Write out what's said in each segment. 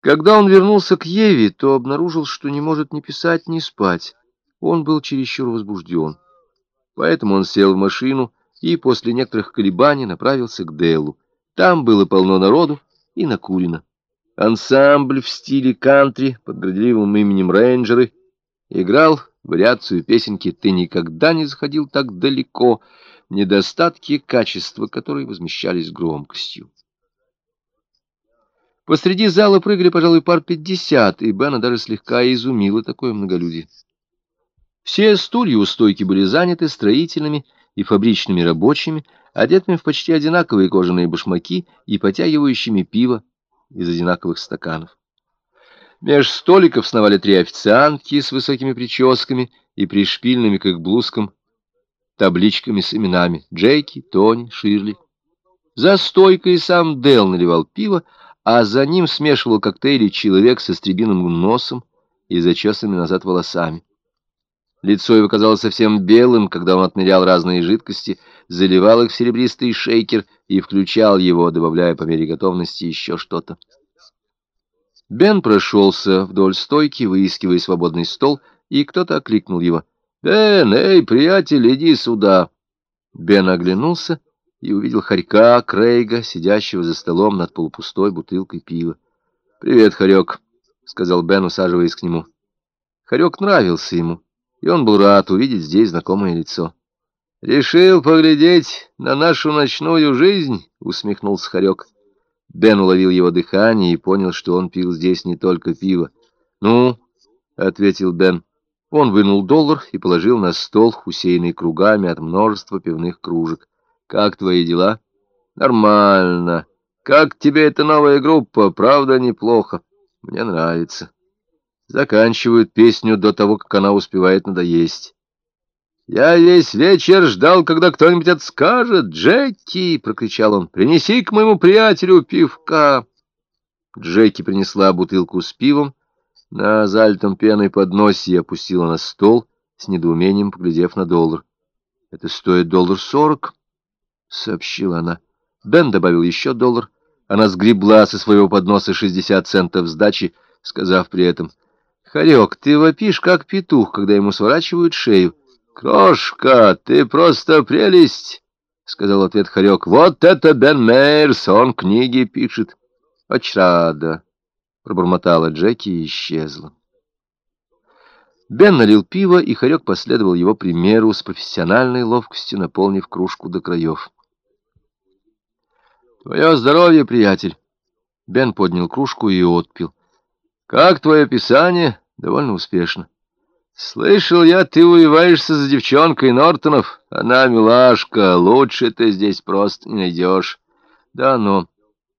Когда он вернулся к Еве, то обнаружил, что не может ни писать, ни спать. Он был чересчур возбужден. Поэтому он сел в машину и после некоторых колебаний направился к Деллу. Там было полно народу и накурено. Ансамбль в стиле кантри под горделивым именем «Рейнджеры» играл вариацию песенки «Ты никогда не заходил так далеко», недостатки качества которой возмещались громкостью. Посреди зала прыгали, пожалуй, пар пятьдесят, и Бена даже слегка изумило такое многолюдие. Все стулья у стойки были заняты строительными и фабричными рабочими, одетыми в почти одинаковые кожаные башмаки и потягивающими пиво из одинаковых стаканов. Меж столиков сновали три официантки с высокими прическами и пришпильными к их блузкам табличками с именами Джейки, Тони, Ширли. За стойкой сам Дел наливал пиво, а за ним смешивал коктейли человек со стребиным носом и зачесанными назад волосами. Лицо его казалось совсем белым, когда он отмерял разные жидкости, заливал их в серебристый шейкер и включал его, добавляя по мере готовности еще что-то. Бен прошелся вдоль стойки, выискивая свободный стол, и кто-то окликнул его. «Бен, эй, приятель, иди сюда!» Бен оглянулся и увидел хорька Крейга, сидящего за столом над полупустой бутылкой пива. «Привет, хорек», — сказал Бен, усаживаясь к нему. Хорек нравился ему, и он был рад увидеть здесь знакомое лицо. «Решил поглядеть на нашу ночную жизнь?» — усмехнулся хорек. Бен уловил его дыхание и понял, что он пил здесь не только пиво. «Ну?» — ответил Бен. Он вынул доллар и положил на стол, усеянный кругами от множества пивных кружек. Как твои дела? Нормально. Как тебе эта новая группа? Правда, неплохо. Мне нравится. Заканчивают песню до того, как она успевает надоесть. «Я весь вечер ждал, когда кто-нибудь отскажет. Джеки!» — прокричал он. «Принеси к моему приятелю пивка!» Джеки принесла бутылку с пивом на залитом пеной подносе и опустила на стол, с недоумением поглядев на доллар. «Это стоит доллар сорок?» — сообщила она. Бен добавил еще доллар. Она сгребла со своего подноса шестьдесят центов сдачи, сказав при этом, «Харек, ты вопишь, как петух, когда ему сворачивают шею». «Крошка, ты просто прелесть!» — сказал ответ Харек. «Вот это Бен Мейерс, он книги пишет». «Очень рада», — пробормотала Джеки и исчезла. Бен налил пиво, и Харек последовал его примеру с профессиональной ловкостью, наполнив кружку до краев. «Твое здоровье, приятель!» Бен поднял кружку и отпил. «Как твое писание?» «Довольно успешно». «Слышал я, ты увиваешься за девчонкой Нортонов. Она милашка, лучше ты здесь просто не найдешь». «Да, но...»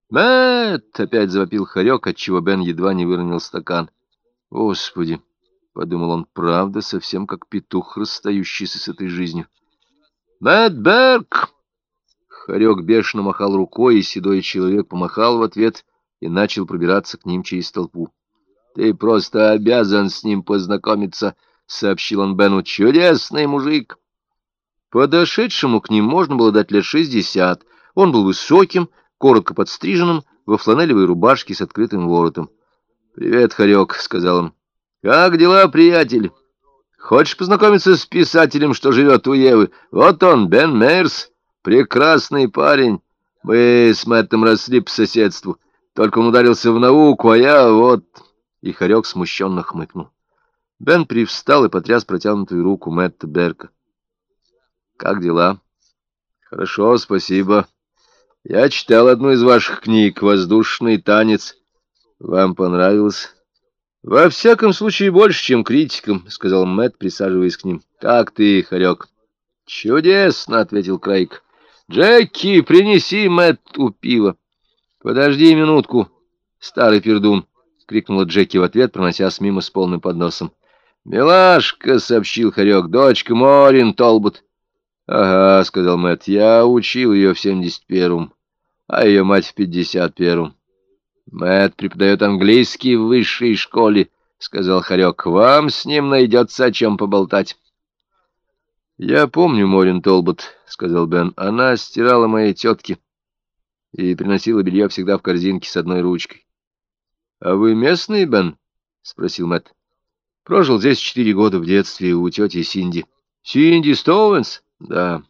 «Мэтт!» — опять завопил хорек, отчего Бен едва не выронил стакан. «Господи!» — подумал он, — правда, совсем как петух, расстающийся с этой жизнью. «Мэтт Берг!» Хорек бешено махал рукой, и седой человек помахал в ответ и начал пробираться к ним через толпу. «Ты просто обязан с ним познакомиться», — сообщил он Бену. «Чудесный мужик!» Подошедшему к ним можно было дать лет шестьдесят. Он был высоким, коротко подстриженным, во фланелевой рубашке с открытым воротом. «Привет, Хорек», — сказал он. «Как дела, приятель? Хочешь познакомиться с писателем, что живет у Евы? Вот он, Бен Мейерс». Прекрасный парень. Мы с Мэттом росли по соседству. Только он ударился в науку, а я вот...» И Харек смущенно хмыкнул. Бен привстал и потряс протянутую руку Мэтта Берка. «Как дела?» «Хорошо, спасибо. Я читал одну из ваших книг «Воздушный танец». Вам понравилось?» «Во всяком случае, больше, чем критикам», — сказал Мэтт, присаживаясь к ним. «Как ты, Харек?» «Чудесно», — ответил Крейг. «Джеки, принеси Мэтту пиво!» «Подожди минутку, старый пердун!» — крикнула Джеки в ответ, проносясь мимо с полным подносом. «Милашка!» — сообщил Харек. «Дочка Морин Толбут!» «Ага», — сказал Мэтт, — «я учил ее в семьдесят первом, а ее мать в пятьдесят первом». «Мэтт преподает английский в высшей школе», — сказал Харек. «Вам с ним найдется о чем поболтать». «Я помню Морин Толбот», — сказал Бен. «Она стирала моей тетке и приносила белье всегда в корзинке с одной ручкой». — А вы местный, Бен? — спросил Мэтт. — Прожил здесь четыре года в детстве у тети Синди. — Синди Стоуэнс? — Да.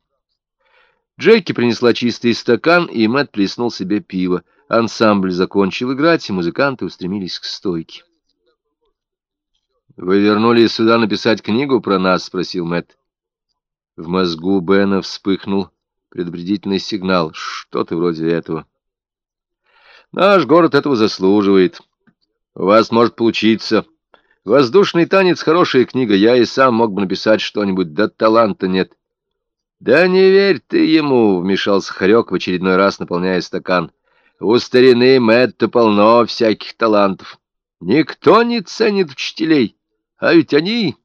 Джеки принесла чистый стакан, и Мэтт плеснул себе пиво. Ансамбль закончил играть, и музыканты устремились к стойке. «Вы вернулись сюда написать книгу про нас?» — спросил Мэтт. В мозгу Бена вспыхнул предупредительный сигнал. Что-то вроде этого. «Наш город этого заслуживает. У вас может получиться. Воздушный танец — хорошая книга. Я и сам мог бы написать что-нибудь, да таланта нет». «Да не верь ты ему!» — вмешался Харек в очередной раз, наполняя стакан. «У старины Мэтта полно всяких талантов. Никто не ценит учителей». А ведь они...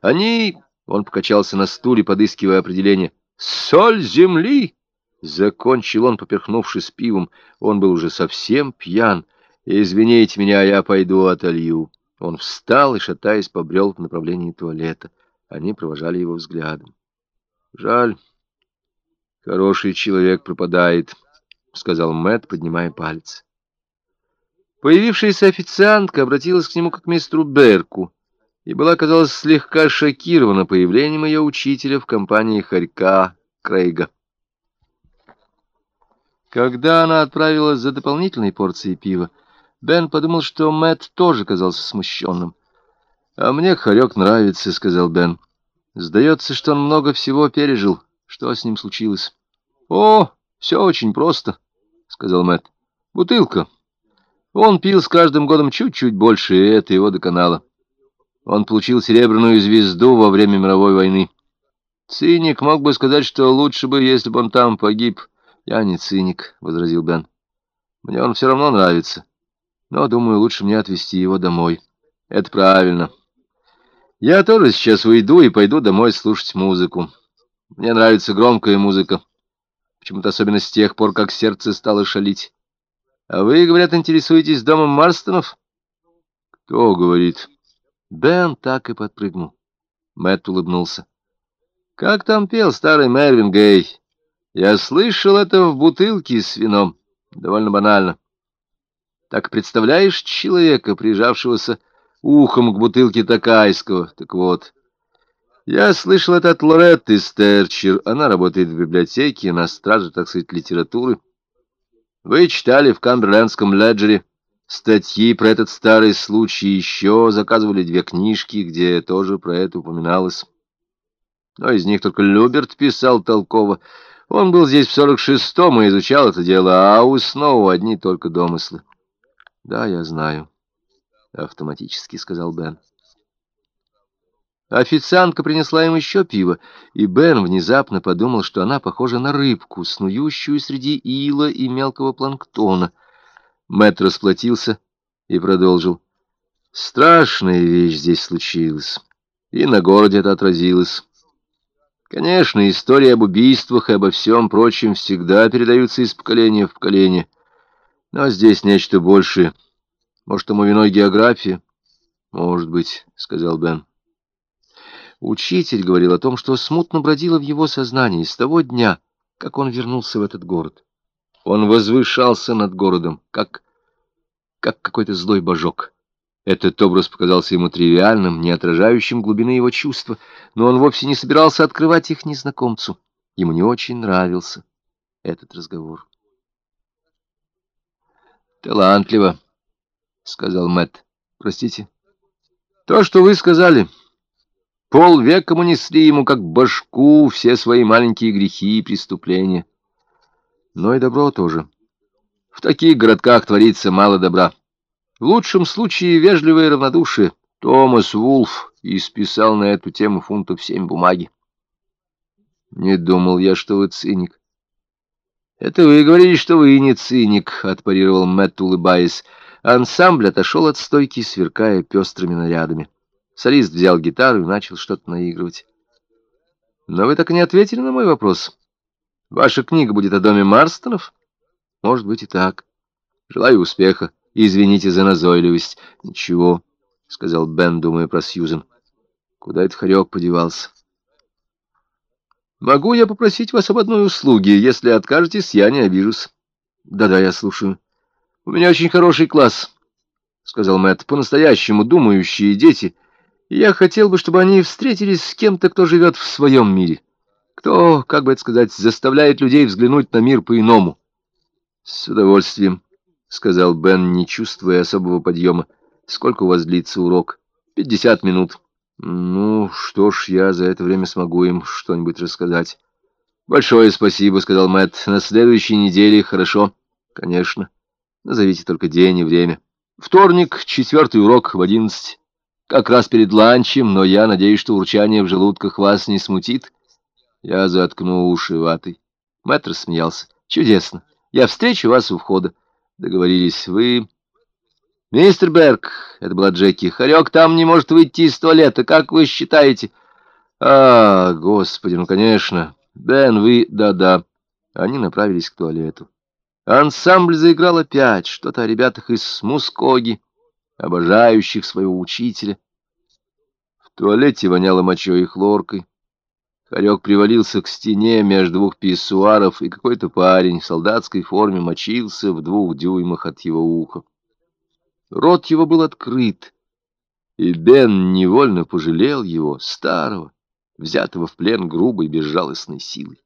Они... Он покачался на стуле, подыскивая определение. «Соль земли!» Закончил он, поперхнувшись пивом. Он был уже совсем пьян. «Извините меня, я пойду отолью». Он встал и, шатаясь, побрел в направлении туалета. Они провожали его взглядом. «Жаль, хороший человек пропадает», — сказал Мэтт, поднимая палец. Появившаяся официантка обратилась к нему как к мистеру Берку и была, казалось, слегка шокирована появлением ее учителя в компании Харька Крейга. Когда она отправилась за дополнительной порцией пива, Бен подумал, что Мэтт тоже казался смущенным. «А мне Харек нравится», — сказал Бен. «Сдается, что он много всего пережил. Что с ним случилось?» «О, все очень просто», — сказал Мэтт. «Бутылка». Он пил с каждым годом чуть-чуть больше, и это его доконало. Он получил серебряную звезду во время мировой войны. Циник мог бы сказать, что лучше бы, если бы он там погиб. Я не циник, — возразил Бен. Мне он все равно нравится. Но, думаю, лучше мне отвезти его домой. Это правильно. Я тоже сейчас уйду и пойду домой слушать музыку. Мне нравится громкая музыка. Почему-то особенно с тех пор, как сердце стало шалить. А вы, говорят, интересуетесь домом Марстонов? Кто говорит? Бен так и подпрыгнул. Мэтт улыбнулся. Как там пел старый Мервин Гей? Я слышал это в бутылке с вином. Довольно банально. Так представляешь человека, прижавшегося ухом к бутылке Такайского? Так вот, я слышал это от Лоретты Стерчер. Она работает в библиотеке, на страже, так сказать, литературы. Вы читали в Камберлендском леджере статьи про этот старый случай, еще заказывали две книжки, где тоже про это упоминалось. Но из них только Люберт писал толково. Он был здесь в сорок шестом и изучал это дело, а у Сноу одни только домыслы. — Да, я знаю, — автоматически сказал Бен. Официантка принесла им еще пиво, и Бен внезапно подумал, что она похожа на рыбку, снующую среди ила и мелкого планктона. Мэтт расплатился и продолжил. Страшная вещь здесь случилась, и на городе это отразилось. Конечно, истории об убийствах и обо всем прочем всегда передаются из поколения в поколение. Но здесь нечто большее. Может, тому виной география? Может быть, — сказал Бен. Учитель говорил о том, что смутно бродило в его сознании с того дня, как он вернулся в этот город. Он возвышался над городом, как, как какой-то злой божок. Этот образ показался ему тривиальным, не отражающим глубины его чувства, но он вовсе не собирался открывать их незнакомцу. Ему не очень нравился этот разговор. «Талантливо», — сказал Мэтт. «Простите?» «То, что вы сказали...» Полвека мы несли ему как башку все свои маленькие грехи и преступления. Но и добро тоже. В таких городках творится мало добра. В лучшем случае вежливое равнодушие. Томас Вулф исписал на эту тему фунтов семь бумаги. Не думал я, что вы циник. Это вы говорили, что вы не циник, — отпарировал Мэтт, улыбаясь. Ансамбль отошел от стойки, сверкая пестрыми нарядами. Солист взял гитару и начал что-то наигрывать. Но вы так и не ответили на мой вопрос. Ваша книга будет о доме Марстонов? Может быть и так. Желаю успеха. Извините за назойливость. Ничего, — сказал Бен, думая про Сьюзен. Куда этот хорек подевался? Могу я попросить вас об одной услуге? Если откажетесь, я не обижусь. Да-да, я слушаю. У меня очень хороший класс. сказал Мэтт, — по-настоящему думающие дети. Я хотел бы, чтобы они встретились с кем-то, кто живет в своем мире. Кто, как бы это сказать, заставляет людей взглянуть на мир по-иному. — С удовольствием, — сказал Бен, не чувствуя особого подъема. — Сколько у вас длится урок? — Пятьдесят минут. — Ну, что ж, я за это время смогу им что-нибудь рассказать. — Большое спасибо, — сказал Мэтт. — На следующей неделе, хорошо? — Конечно. Назовите только день и время. Вторник, четвертый урок в одиннадцать. Как раз перед ланчем, но я надеюсь, что урчание в желудках вас не смутит. Я заткну уши ватой. Мэтт рассмеялся. Чудесно. Я встречу вас у входа. Договорились. Вы... Мистер Берг, это была Джеки, Харек там не может выйти из туалета. Как вы считаете? А, господи, ну, конечно. Бен, вы... Да-да. Они направились к туалету. Ансамбль заиграл опять что-то о ребятах из Мускоги, обожающих своего учителя. В туалете воняло мочой и хлоркой. Харек привалился к стене между двух писсуаров, и какой-то парень в солдатской форме мочился в двух дюймах от его уха. Рот его был открыт, и Бен невольно пожалел его, старого, взятого в плен грубой безжалостной силой.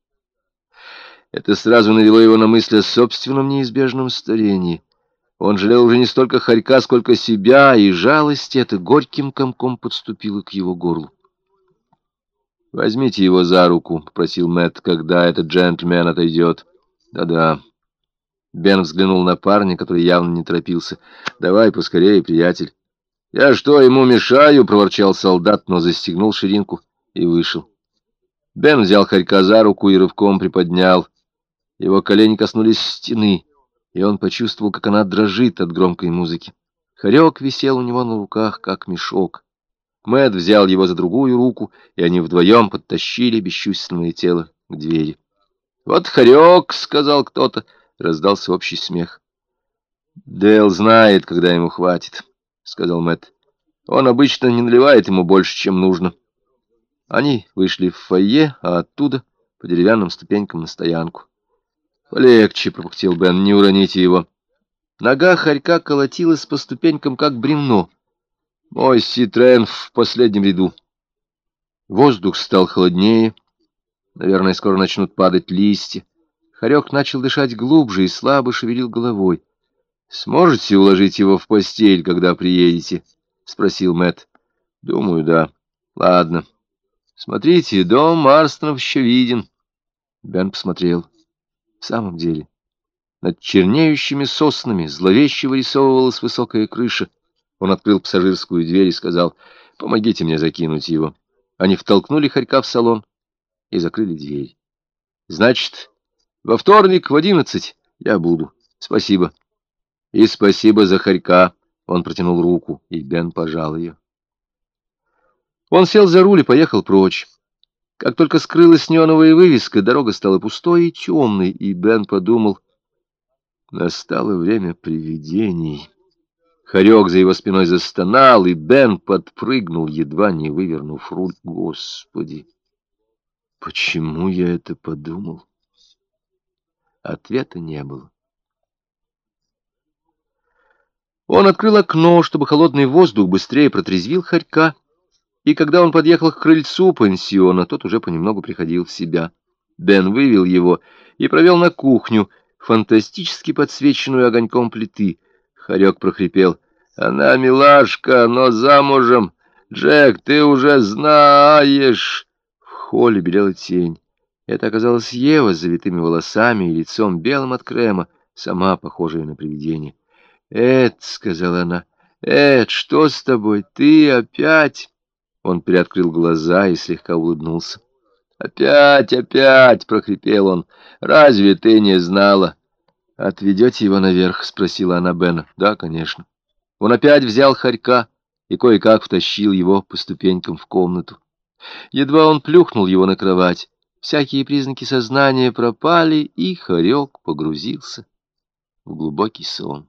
Это сразу навело его на мысль о собственном неизбежном старении. Он жалел уже не столько хорька, сколько себя, и жалость эта горьким комком подступила к его горлу. «Возьмите его за руку», — попросил Мэтт, — «когда этот джентльмен отойдет». «Да-да». Бен взглянул на парня, который явно не торопился. «Давай поскорее, приятель». «Я что, ему мешаю?» — проворчал солдат, но застегнул ширинку и вышел. Бен взял хорька за руку и рывком приподнял. Его колени коснулись стены, и он почувствовал, как она дрожит от громкой музыки. Хорек висел у него на руках, как мешок. Мэт взял его за другую руку, и они вдвоем подтащили бесчувственное тело к двери. «Вот хорек!» — сказал кто-то. Раздался общий смех. «Дэл знает, когда ему хватит», — сказал Мэт. «Он обычно не наливает ему больше, чем нужно». Они вышли в фойе, а оттуда по деревянным ступенькам на стоянку. «Полегче», — пропухтел Бен, — «не уроните его». Нога хорька колотилась по ступенькам, как бревно. Мой Ситрен в последнем ряду. Воздух стал холоднее. Наверное, скоро начнут падать листья. Хорек начал дышать глубже и слабо шевелил головой. «Сможете уложить его в постель, когда приедете?» — спросил Мэт. «Думаю, да. Ладно. Смотрите, дом Марстонов еще виден». Бен посмотрел. В самом деле, над чернеющими соснами зловеще вырисовывалась высокая крыша. Он открыл пассажирскую дверь и сказал, «Помогите мне закинуть его». Они втолкнули хорька в салон и закрыли дверь. «Значит, во вторник в одиннадцать я буду. Спасибо». «И спасибо за хорька». Он протянул руку, и Бен пожал ее. Он сел за руль и поехал прочь. Как только скрылась неоновая вывеска, дорога стала пустой и темной, и Бен подумал, настало время привидений. Хорек за его спиной застонал, и Бен подпрыгнул, едва не вывернув руль. Господи, почему я это подумал? Ответа не было. Он открыл окно, чтобы холодный воздух быстрее протрезвил хорька, и когда он подъехал к крыльцу пансиона, тот уже понемногу приходил в себя. Бен вывел его и провел на кухню, фантастически подсвеченную огоньком плиты. Хорек прохрипел. «Она милашка, но замужем. Джек, ты уже знаешь!» В холле белела тень. Это оказалась Ева с завитыми волосами и лицом белым от крема, сама похожая на привидение. «Эд», — сказала она, — «Эд, что с тобой? Ты опять...» Он приоткрыл глаза и слегка улыбнулся. «Опять, опять!» — прохрипел он. «Разве ты не знала?» «Отведете его наверх?» — спросила она Бена. «Да, конечно». Он опять взял хорька и кое-как втащил его по ступенькам в комнату. Едва он плюхнул его на кровать, всякие признаки сознания пропали, и хорек погрузился в глубокий сон.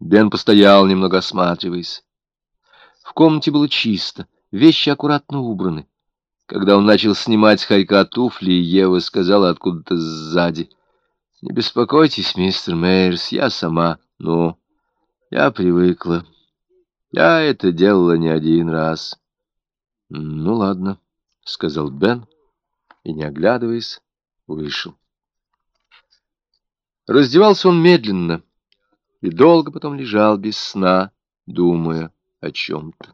Бен постоял, немного осматриваясь. В комнате было чисто, вещи аккуратно убраны. Когда он начал снимать с хорька туфли, Ева сказала откуда-то сзади. «Не беспокойтесь, мистер Мейерс, я сама. Ну, Я привыкла. Я это делала не один раз. Ну ладно, сказал Бен и, не оглядываясь, вышел. Раздевался он медленно и долго потом лежал без сна, думая о чем-то.